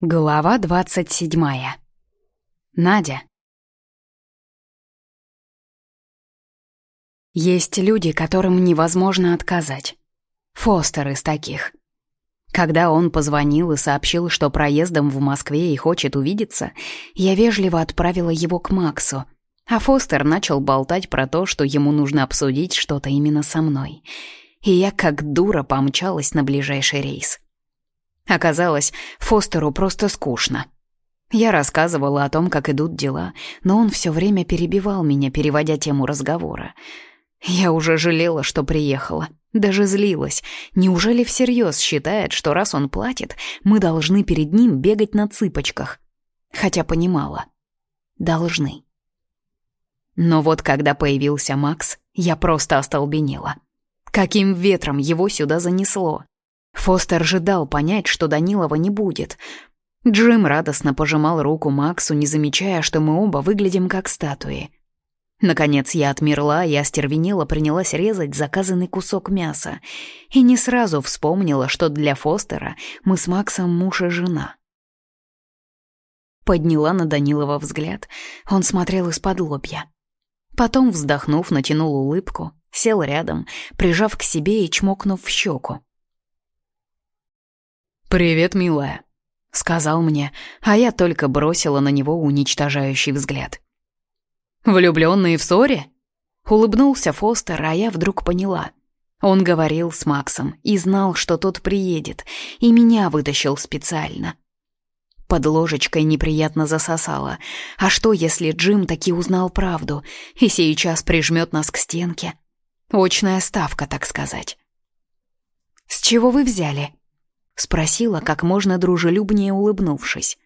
Глава двадцать седьмая. Надя. Есть люди, которым невозможно отказать. Фостер из таких. Когда он позвонил и сообщил, что проездом в Москве и хочет увидеться, я вежливо отправила его к Максу, а Фостер начал болтать про то, что ему нужно обсудить что-то именно со мной. И я как дура помчалась на ближайший рейс. Оказалось, Фостеру просто скучно. Я рассказывала о том, как идут дела, но он все время перебивал меня, переводя тему разговора. Я уже жалела, что приехала, даже злилась. Неужели всерьез считает, что раз он платит, мы должны перед ним бегать на цыпочках? Хотя понимала. Должны. Но вот когда появился Макс, я просто остолбенела. Каким ветром его сюда занесло? Фостер ожидал понять, что Данилова не будет. Джим радостно пожимал руку Максу, не замечая, что мы оба выглядим как статуи. Наконец я отмерла и остервенела принялась резать заказанный кусок мяса. И не сразу вспомнила, что для Фостера мы с Максом муж и жена. Подняла на Данилова взгляд. Он смотрел из-под лобья. Потом, вздохнув, натянул улыбку, сел рядом, прижав к себе и чмокнув в щеку. «Привет, милая», — сказал мне, а я только бросила на него уничтожающий взгляд. «Влюбленные в ссоре?» Улыбнулся Фостер, а я вдруг поняла. Он говорил с Максом и знал, что тот приедет, и меня вытащил специально. Под ложечкой неприятно засосало. А что, если Джим таки узнал правду и сейчас прижмет нас к стенке? Очная ставка, так сказать. «С чего вы взяли?» — спросила, как можно дружелюбнее улыбнувшись.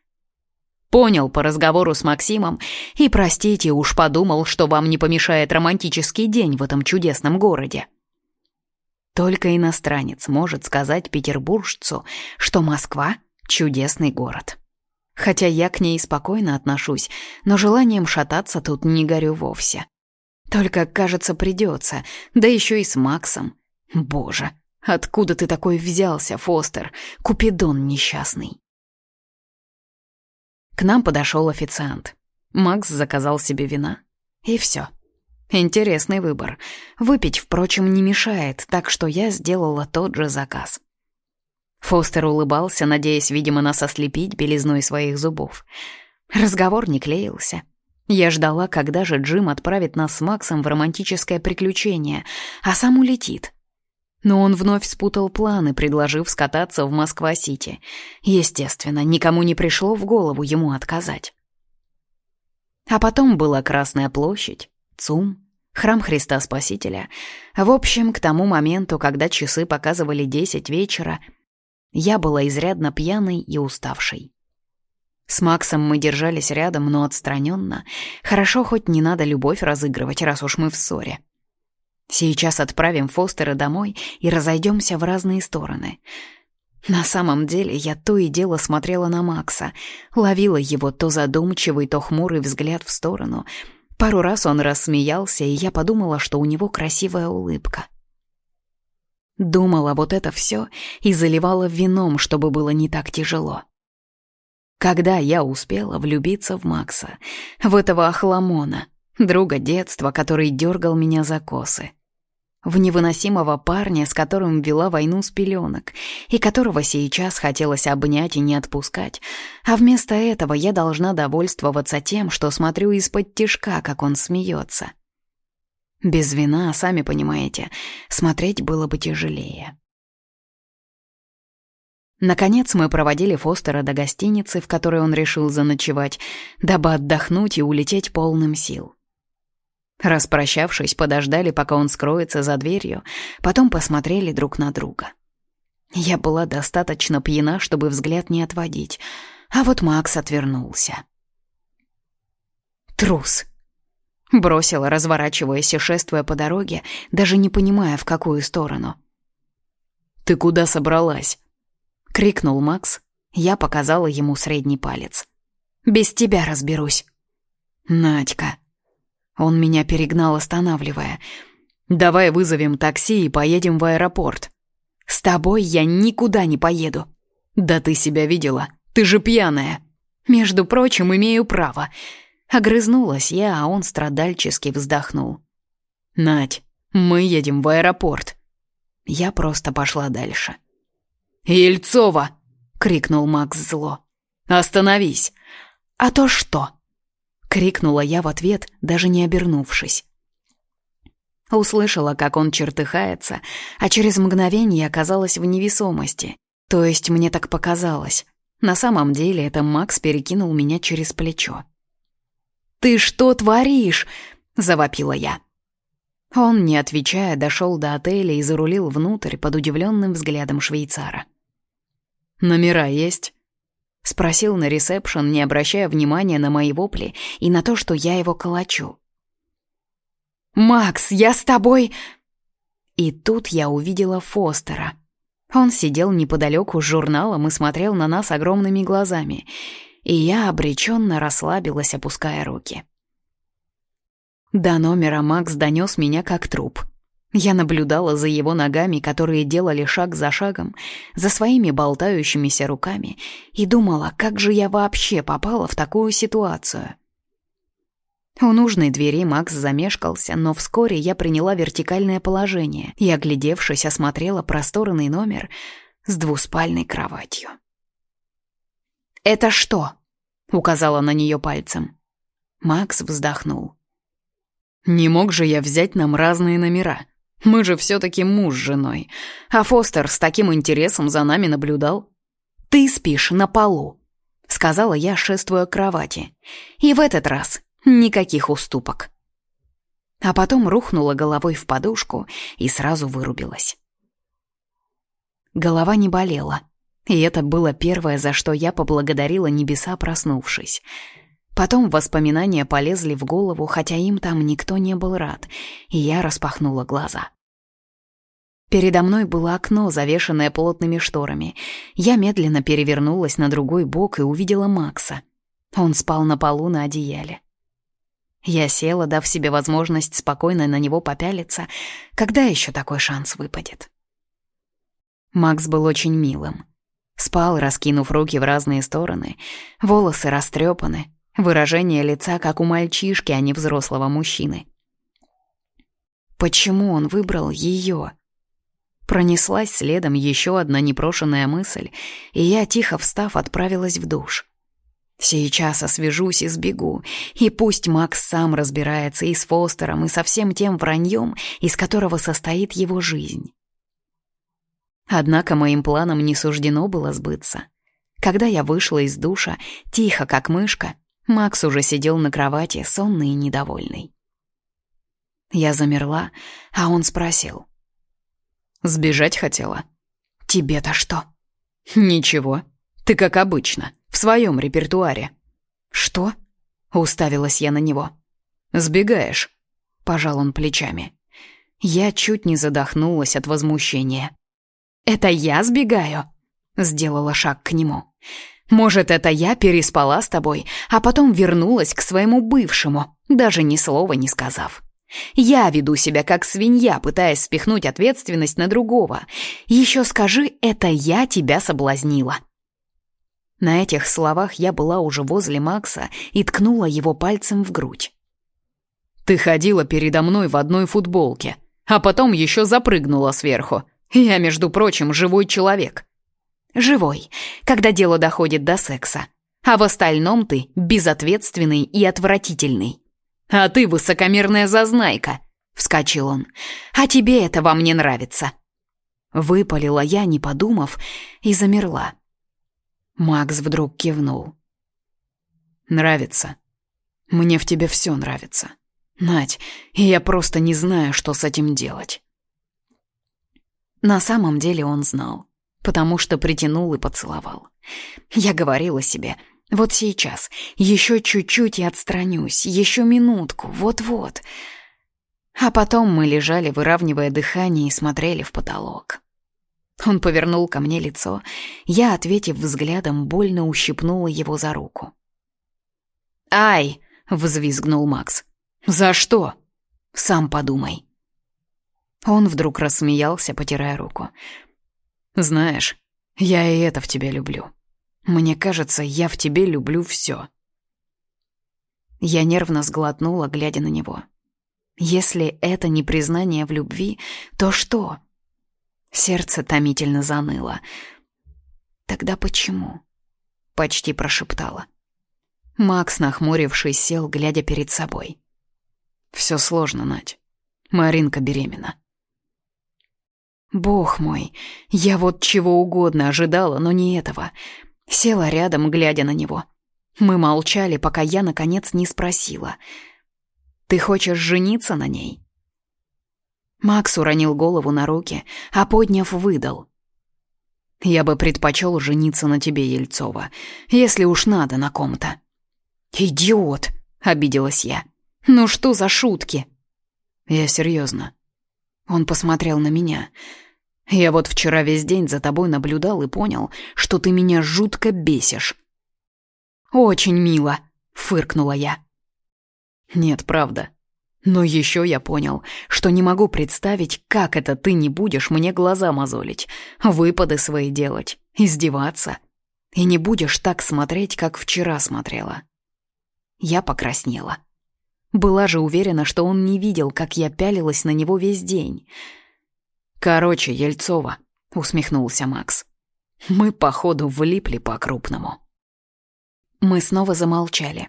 «Понял по разговору с Максимом, и, простите, уж подумал, что вам не помешает романтический день в этом чудесном городе». Только иностранец может сказать петербуржцу, что Москва — чудесный город. Хотя я к ней спокойно отношусь, но желанием шататься тут не горю вовсе. Только, кажется, придется, да еще и с Максом. Боже, Откуда ты такой взялся, Фостер? Купидон несчастный. К нам подошел официант. Макс заказал себе вина. И все. Интересный выбор. Выпить, впрочем, не мешает, так что я сделала тот же заказ. Фостер улыбался, надеясь, видимо, нас ослепить белизной своих зубов. Разговор не клеился. Я ждала, когда же Джим отправит нас с Максом в романтическое приключение, а сам улетит — но он вновь спутал планы, предложив скататься в Москва-Сити. Естественно, никому не пришло в голову ему отказать. А потом была Красная площадь, ЦУМ, храм Христа Спасителя. В общем, к тому моменту, когда часы показывали десять вечера, я была изрядно пьяной и уставшей. С Максом мы держались рядом, но отстраненно. Хорошо, хоть не надо любовь разыгрывать, раз уж мы в ссоре. Сейчас отправим Фостера домой и разойдемся в разные стороны. На самом деле я то и дело смотрела на Макса, ловила его то задумчивый, то хмурый взгляд в сторону. Пару раз он рассмеялся, и я подумала, что у него красивая улыбка. Думала вот это все и заливала вином, чтобы было не так тяжело. Когда я успела влюбиться в Макса, в этого охламона, друга детства, который дергал меня за косы в невыносимого парня, с которым вела войну с пеленок, и которого сейчас хотелось обнять и не отпускать, а вместо этого я должна довольствоваться тем, что смотрю из-под тишка, как он смеется. Без вина, сами понимаете, смотреть было бы тяжелее. Наконец мы проводили Фостера до гостиницы, в которой он решил заночевать, дабы отдохнуть и улететь полным сил. Распрощавшись, подождали, пока он скроется за дверью, потом посмотрели друг на друга. Я была достаточно пьяна, чтобы взгляд не отводить, а вот Макс отвернулся. «Трус!» Бросила, разворачиваясь и шествуя по дороге, даже не понимая, в какую сторону. «Ты куда собралась?» — крикнул Макс. Я показала ему средний палец. «Без тебя разберусь». «Надька!» Он меня перегнал, останавливая. «Давай вызовем такси и поедем в аэропорт». «С тобой я никуда не поеду». «Да ты себя видела. Ты же пьяная!» «Между прочим, имею право!» Огрызнулась я, а он страдальчески вздохнул. «Надь, мы едем в аэропорт!» Я просто пошла дальше. «Ельцова!» — крикнул Макс зло. «Остановись!» «А то что?» — крикнула я в ответ, даже не обернувшись. Услышала, как он чертыхается, а через мгновение оказалась в невесомости. То есть мне так показалось. На самом деле это Макс перекинул меня через плечо. «Ты что творишь?» — завопила я. Он, не отвечая, дошел до отеля и зарулил внутрь под удивленным взглядом швейцара. «Номера есть?» — спросил на ресепшн, не обращая внимания на мои вопли и на то, что я его калачу. «Макс, я с тобой...» И тут я увидела Фостера. Он сидел неподалеку с журналом и смотрел на нас огромными глазами, и я обреченно расслабилась, опуская руки. До номера Макс донес меня как труп. Я наблюдала за его ногами, которые делали шаг за шагом, за своими болтающимися руками, и думала, как же я вообще попала в такую ситуацию. У нужной двери Макс замешкался, но вскоре я приняла вертикальное положение и, оглядевшись, осмотрела просторный номер с двуспальной кроватью. «Это что?» — указала на нее пальцем. Макс вздохнул. «Не мог же я взять нам разные номера. Мы же все-таки муж с женой. А Фостер с таким интересом за нами наблюдал. Ты спишь на полу», — сказала я, шествуя к кровати. «И в этот раз Никаких уступок. А потом рухнула головой в подушку и сразу вырубилась. Голова не болела, и это было первое, за что я поблагодарила небеса, проснувшись. Потом воспоминания полезли в голову, хотя им там никто не был рад, и я распахнула глаза. Передо мной было окно, завешенное плотными шторами. Я медленно перевернулась на другой бок и увидела Макса. Он спал на полу на одеяле. Я села, дав себе возможность спокойно на него попялиться. Когда еще такой шанс выпадет? Макс был очень милым. Спал, раскинув руки в разные стороны, волосы растрепаны, выражение лица, как у мальчишки, а не взрослого мужчины. Почему он выбрал ее? Пронеслась следом еще одна непрошенная мысль, и я, тихо встав, отправилась в душ. Сейчас освежусь и сбегу, и пусть Макс сам разбирается и с Фостером, и со всем тем враньем, из которого состоит его жизнь. Однако моим планам не суждено было сбыться. Когда я вышла из душа, тихо, как мышка, Макс уже сидел на кровати, сонный и недовольный. Я замерла, а он спросил. «Сбежать хотела?» «Тебе-то что?» «Ничего, ты как обычно» в своем репертуаре». «Что?» — уставилась я на него. «Сбегаешь», — пожал он плечами. Я чуть не задохнулась от возмущения. «Это я сбегаю?» — сделала шаг к нему. «Может, это я переспала с тобой, а потом вернулась к своему бывшему, даже ни слова не сказав?» Я веду себя как свинья, пытаясь спихнуть ответственность на другого. Еще скажи, это я тебя соблазнила. На этих словах я была уже возле Макса и ткнула его пальцем в грудь. «Ты ходила передо мной в одной футболке, а потом еще запрыгнула сверху. Я, между прочим, живой человек». «Живой, когда дело доходит до секса. А в остальном ты безответственный и отвратительный». «А ты высокомерная зазнайка», — вскочил он. «А тебе это во мне нравится». Выпалила я, не подумав, и замерла. Макс вдруг кивнул. «Нравится. Мне в тебе все нравится. Надь, и я просто не знаю, что с этим делать». На самом деле он знал, потому что притянул и поцеловал. Я говорила себе, вот сейчас, еще чуть-чуть и отстранюсь, еще минутку, вот-вот. А потом мы лежали, выравнивая дыхание, и смотрели в потолок. Он повернул ко мне лицо. Я, ответив взглядом, больно ущипнула его за руку. «Ай!» — взвизгнул Макс. «За что?» «Сам подумай». Он вдруг рассмеялся, потирая руку. «Знаешь, я и это в тебя люблю. Мне кажется, я в тебе люблю все. Я нервно сглотнула, глядя на него. Если это не признание в любви, то что? Сердце томительно заныло. Тогда почему? Почти прошептала. Макс, нахмурившись, сел, глядя перед собой. Все сложно, Надь. Маринка беременна. Бог мой, я вот чего угодно ожидала, но не этого. Села рядом, глядя на него. Мы молчали, пока я, наконец, не спросила. «Ты хочешь жениться на ней?» Макс уронил голову на руки, а подняв, выдал. «Я бы предпочел жениться на тебе, Ельцова, если уж надо на ком-то». «Идиот!» — обиделась я. «Ну что за шутки?» «Я серьезно. Он посмотрел на меня. «Я вот вчера весь день за тобой наблюдал и понял, что ты меня жутко бесишь». «Очень мило», — фыркнула я. «Нет, правда. Но еще я понял, что не могу представить, как это ты не будешь мне глаза мозолить, выпады свои делать, издеваться. И не будешь так смотреть, как вчера смотрела». Я покраснела. Была же уверена, что он не видел, как я пялилась на него весь день. «Короче, Ельцова», — усмехнулся Макс. «Мы, походу, влипли по-крупному». Мы снова замолчали.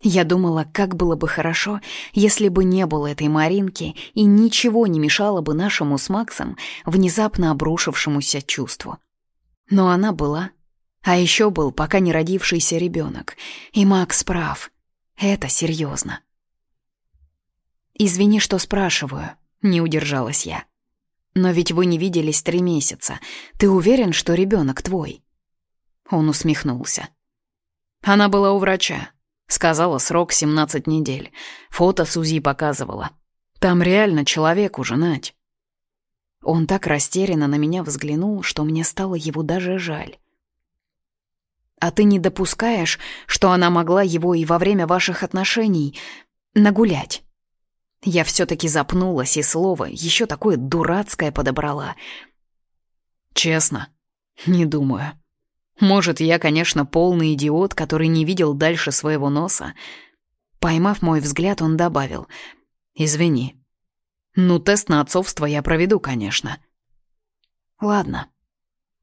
Я думала, как было бы хорошо, если бы не было этой Маринки и ничего не мешало бы нашему с Максом внезапно обрушившемуся чувству. Но она была. А еще был пока не родившийся ребенок. И Макс прав. Это серьезно. «Извини, что спрашиваю», — не удержалась я. «Но ведь вы не виделись три месяца. Ты уверен, что ребенок твой?» Он усмехнулся. Она была у врача. Сказала срок 17 недель. Фото Сузи показывала. Там реально человек уже, Надь. Он так растерянно на меня взглянул, что мне стало его даже жаль. А ты не допускаешь, что она могла его и во время ваших отношений нагулять? Я все-таки запнулась, и слово еще такое дурацкое подобрала. Честно, не думаю. Может, я, конечно, полный идиот, который не видел дальше своего носа. Поймав мой взгляд, он добавил. «Извини. Ну, тест на отцовство я проведу, конечно». «Ладно,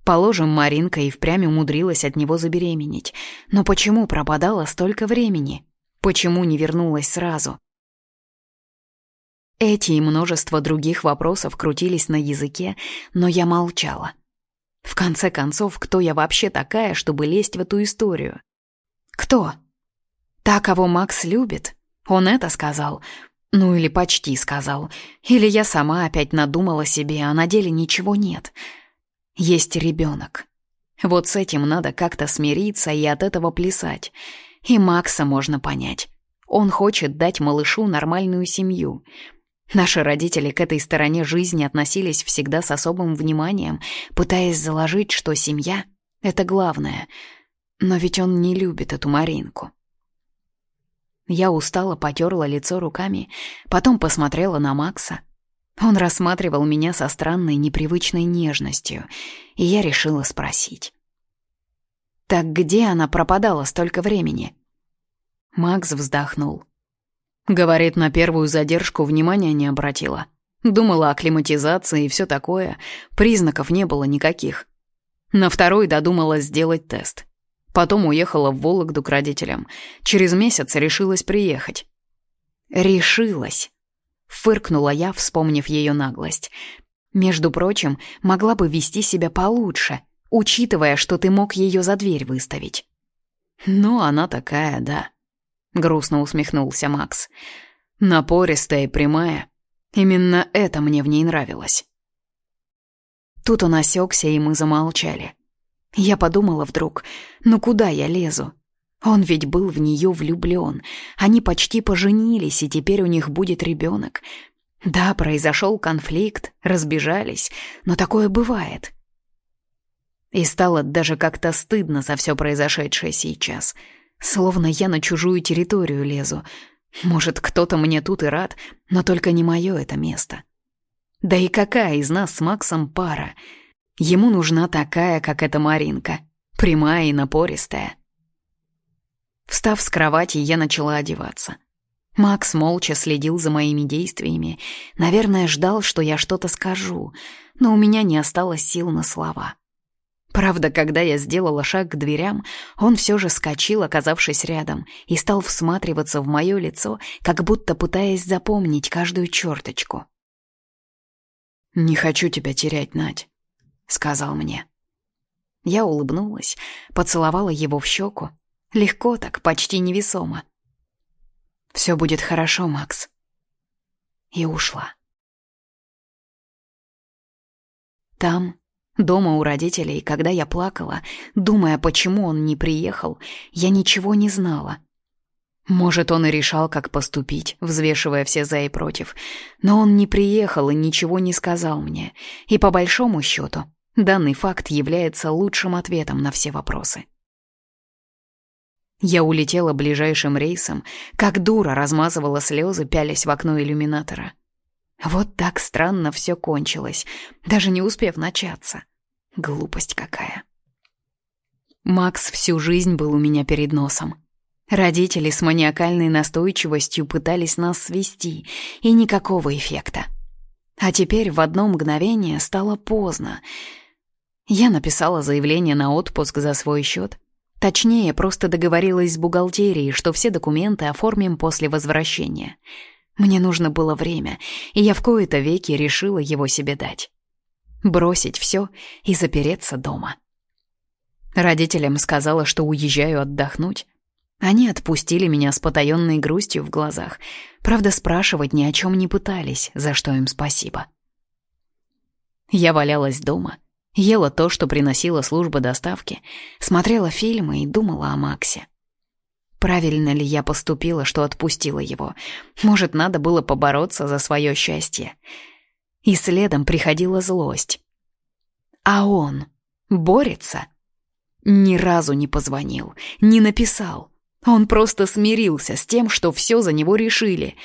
Положим, Маринка и впрямь умудрилась от него забеременеть. Но почему пропадала столько времени? Почему не вернулась сразу? Эти и множество других вопросов крутились на языке, но я молчала. В конце концов, кто я вообще такая, чтобы лезть в эту историю? Кто? Та, кого Макс любит? Он это сказал? Ну или почти сказал. Или я сама опять надумала себе, а на деле ничего нет. — есть ребенок. Вот с этим надо как-то смириться и от этого плясать. И Макса можно понять. Он хочет дать малышу нормальную семью. Наши родители к этой стороне жизни относились всегда с особым вниманием, пытаясь заложить, что семья — это главное. Но ведь он не любит эту Маринку. Я устало потерла лицо руками, потом посмотрела на Макса — он рассматривал меня со странной непривычной нежностью, и я решила спросить. «Так где она пропадала столько времени?» Макс вздохнул. Говорит, на первую задержку внимания не обратила. Думала о климатизации и все такое, признаков не было никаких. На второй додумала сделать тест. Потом уехала в Вологду к родителям. Через месяц решилась приехать. Решилась. Фыркнула я, вспомнив ее наглость. Между прочим, могла бы вести себя получше, учитывая, что ты мог ее за дверь выставить. «Ну, она такая, да», — грустно усмехнулся Макс. «Напористая и прямая. Именно это мне в ней нравилось». Тут он осекся, и мы замолчали. Я подумала вдруг, ну куда я лезу? Он ведь был в нее влюблен. Они почти поженились, и теперь у них будет ребенок. Да, произошел конфликт, разбежались, но такое бывает. И стало даже как-то стыдно за все произошедшее сейчас. Словно я на чужую территорию лезу. Может, кто-то мне тут и рад, но только не мое это место. Да и какая из нас с Максом пара? Ему нужна такая, как эта Маринка. прямая и напористая. Встав с кровати, я начала одеваться. Макс молча следил за моими действиями, наверное, ждал, что я что-то скажу, но у меня не осталось сил на слова. Правда, когда я сделала шаг к дверям, он все же скочил, оказавшись рядом, и стал всматриваться в мое лицо, как будто пытаясь запомнить каждую черточку. «Не хочу тебя терять, Надь», — сказал мне. Я улыбнулась, поцеловала его в щеку. Легко так, почти невесомо. «Все будет хорошо, Макс». И ушла. Там, Дома у родителей, когда я плакала, думая, почему он не приехал, я ничего не знала. Может, он и решал, как поступить, взвешивая все за и против. Но он не приехал и ничего не сказал мне. И по большому счету, данный факт является лучшим ответом на все вопросы. Я улетела ближайшим рейсом, как дура размазывала слезы, пялясь в окно иллюминатора. Вот так странно все кончилось, даже не успев начаться. Глупость какая. Макс всю жизнь был у меня перед носом. Родители с маниакальной настойчивостью пытались нас свести, и никакого эффекта. А теперь в одно мгновение стало поздно. Я написала заявление на отпуск за свой счет. Точнее, просто договорилась с бухгалтерией, что все документы оформим после возвращения — мне нужно было время, и я в кои-то веки решила его себе дать. Бросить все и запереться дома. Родителям сказала, что уезжаю отдохнуть. Они отпустили меня с потаенной грустью в глазах. Правда, спрашивать ни о чем не пытались, за что им спасибо. Я валялась дома, ела то, что приносила служба доставки, смотрела фильмы и думала о Максе. Правильно ли я поступила, что отпустила его? Может, надо было побороться за свое счастье? И следом приходила злость. А он борется? Ни разу не позвонил, не написал. Он просто смирился с тем, что все за него решили.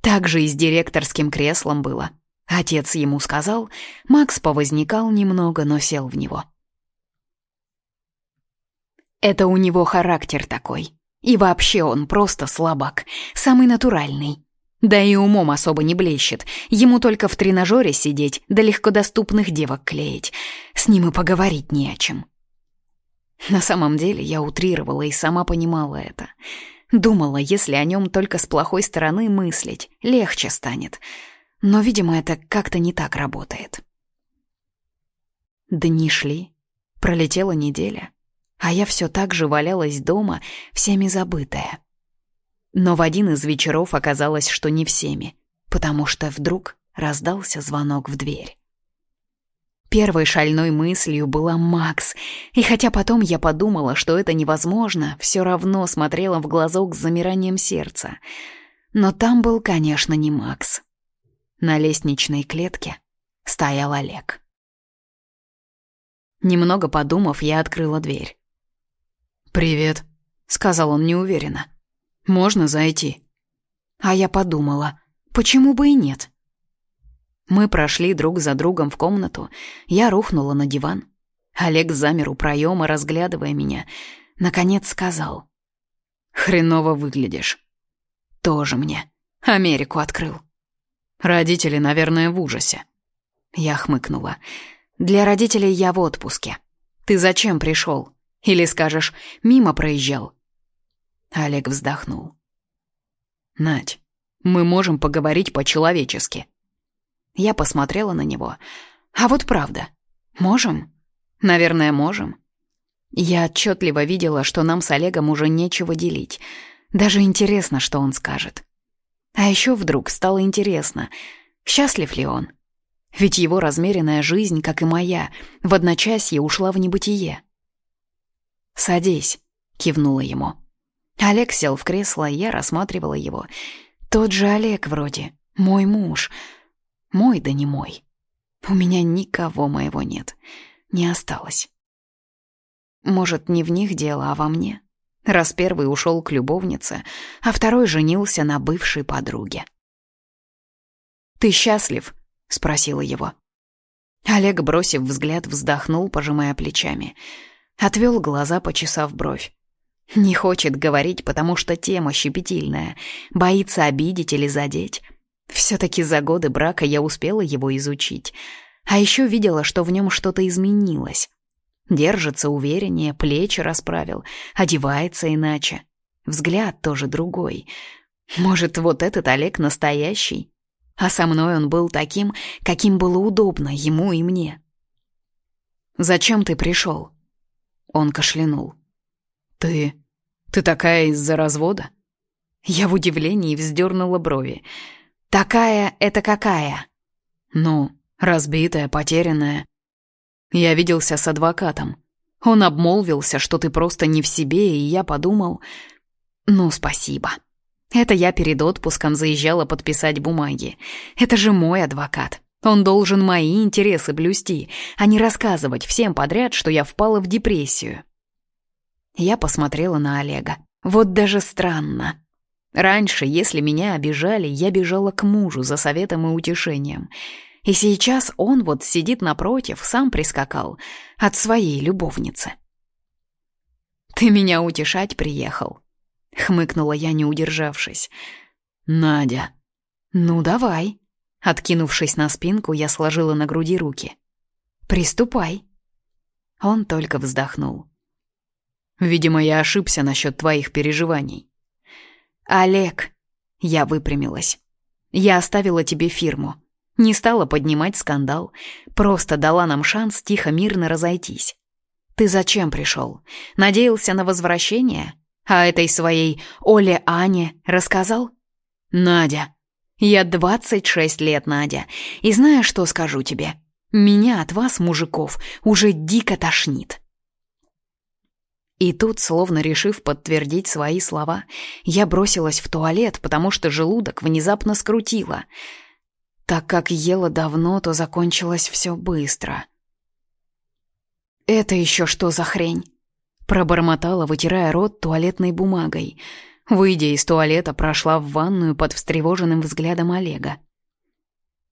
Так же и с директорским креслом было. Отец ему сказал, Макс повозникал немного, но сел в него. Это у него характер такой. И вообще он просто слабак, самый натуральный. Да и умом особо не блещет, ему только в тренажере сидеть, да легкодоступных девок клеить. С ним и поговорить не о чем. На самом деле я утрировала и сама понимала это. Думала, если о нем только с плохой стороны мыслить, легче станет. Но, видимо, это как-то не так работает. Дни шли, пролетела неделя а я все так же валялась дома, всеми забытая. Но в один из вечеров оказалось, что не всеми, потому что вдруг раздался звонок в дверь. Первой шальной мыслью была Макс, и хотя потом я подумала, что это невозможно, все равно смотрела в глазок с замиранием сердца. Но там был, конечно, не Макс. На лестничной клетке стоял Олег. Немного подумав, я открыла дверь. «Привет», — сказал он неуверенно. «Можно зайти?» А я подумала, почему бы и нет? Мы прошли друг за другом в комнату, я рухнула на диван. Олег замер у проема, разглядывая меня. Наконец сказал. «Хреново выглядишь». «Тоже мне. Америку открыл». «Родители, наверное, в ужасе». Я хмыкнула. «Для родителей я в отпуске. Ты зачем пришел? Или скажешь, мимо проезжал?» Олег вздохнул. «Надь, мы можем поговорить по-человечески». Я посмотрела на него. «А вот правда. Можем? Наверное, можем». Я отчетливо видела, что нам с Олегом уже нечего делить. Даже интересно, что он скажет. А еще вдруг стало интересно, счастлив ли он? Ведь его размеренная жизнь, как и моя, в одночасье ушла в небытие. «Садись», — кивнула ему. Олег сел в кресло, и я рассматривала его. Тот же Олег вроде, мой муж. Мой да не мой. У меня никого моего нет, не осталось. Может, не в них дело, а во мне? Раз первый ушел к любовнице, а второй женился на бывшей подруге. «Ты счастлив?» — спросила его. Олег, бросив взгляд, вздохнул, пожимая плечами — Отвел глаза, почесав бровь. Не хочет говорить, потому что тема щепетильная, боится обидеть или задеть. Все-таки за годы брака я успела его изучить. А еще видела, что в нем что-то изменилось. Держится увереннее, плечи расправил, одевается иначе. Взгляд тоже другой. Может, вот этот Олег настоящий? А со мной он был таким, каким было удобно ему и мне. «Зачем ты пришел?» Он кашлянул. «Ты... ты такая из-за развода?» Я в удивлении вздернула брови. «Такая — это какая?» «Ну, разбитая, потерянная. Я виделся с адвокатом. Он обмолвился, что ты просто не в себе, и я подумал... Ну, спасибо. Это я перед отпуском заезжала подписать бумаги. Это же мой адвокат. Он должен мои интересы блюсти, а не рассказывать всем подряд, что я впала в депрессию. Я посмотрела на Олега. Вот даже странно. Раньше, если меня обижали, я бежала к мужу за советом и утешением. И сейчас он вот сидит напротив, сам прискакал от своей любовницы. «Ты меня утешать приехал», — хмыкнула я, не удержавшись. «Надя». «Ну, давай». Откинувшись на спинку, я сложила на груди руки. «Приступай». Он только вздохнул. «Видимо, я ошибся насчет твоих переживаний». «Олег», — я выпрямилась, — «я оставила тебе фирму. Не стала поднимать скандал, просто дала нам шанс тихо мирно разойтись. Ты зачем пришел? Надеялся на возвращение? А этой своей Оле Ане рассказал? Надя, я 26 лет, Надя, и знаешь, что скажу тебе? Меня от вас, мужиков, уже дико тошнит. И тут, словно решив подтвердить свои слова, я бросилась в туалет, потому что желудок внезапно скрутило. Так как ела давно, то закончилось все быстро. «Это еще что за хрень?» Пробормотала, вытирая рот туалетной бумагой — Выйдя из туалета, прошла в ванную под встревоженным взглядом Олега.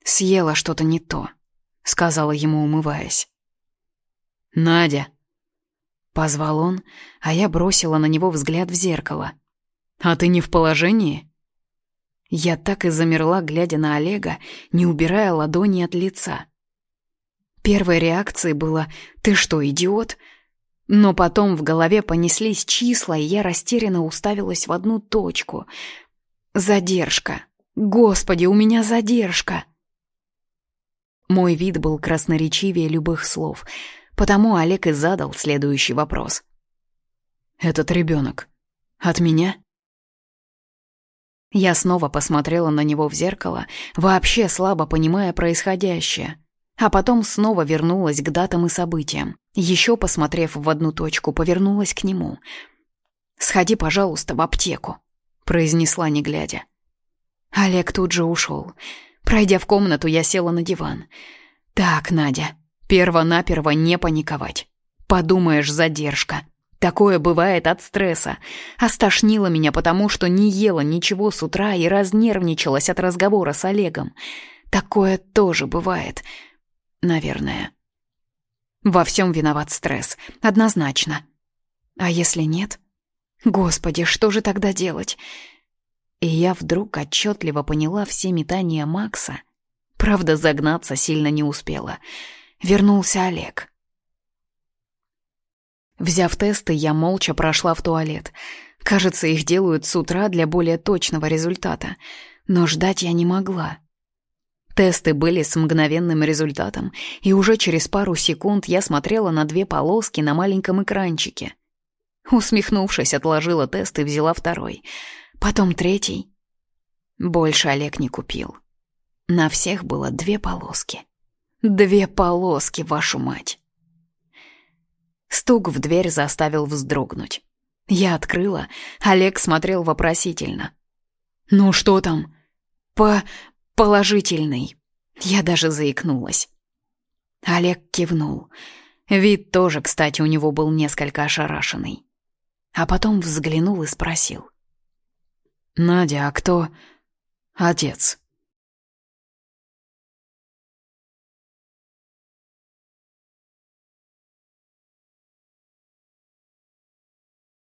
«Съела что-то не то», — сказала ему, умываясь. «Надя!» — позвал он, а я бросила на него взгляд в зеркало. «А ты не в положении?» Я так и замерла, глядя на Олега, не убирая ладони от лица. Первой реакцией было «Ты что, идиот?» Но потом в голове понеслись числа, и я растерянно уставилась в одну точку. Задержка. Господи, у меня задержка. Мой вид был красноречивее любых слов, потому Олег и задал следующий вопрос. «Этот ребенок от меня?» Я снова посмотрела на него в зеркало, вообще слабо понимая происходящее. А потом снова вернулась к датам и событиям. Еще посмотрев в одну точку, повернулась к нему. «Сходи, пожалуйста, в аптеку», — произнесла, не глядя. Олег тут же ушел. Пройдя в комнату, я села на диван. «Так, Надя, перво-наперво не паниковать. Подумаешь, задержка. Такое бывает от стресса. Остошнило меня, потому что не ела ничего с утра и разнервничалась от разговора с Олегом. Такое тоже бывает наверное. Во всем виноват стресс, однозначно. А если нет? Господи, что же тогда делать? И я вдруг отчетливо поняла все метания Макса. Правда, загнаться сильно не успела. Вернулся Олег. Взяв тесты, я молча прошла в туалет. Кажется, их делают с утра для более точного результата. Но ждать я не могла. Тесты были с мгновенным результатом, и уже через пару секунд я смотрела на две полоски на маленьком экранчике. Усмехнувшись, отложила тест и взяла второй. Потом третий. Больше Олег не купил. На всех было две полоски. Две полоски, вашу мать! Стук в дверь заставил вздрогнуть. Я открыла, Олег смотрел вопросительно. «Ну что там?» «По... Положительный. Я даже заикнулась. Олег кивнул. Вид тоже, кстати, у него был несколько ошарашенный. А потом взглянул и спросил. «Надя, а кто...» «Отец».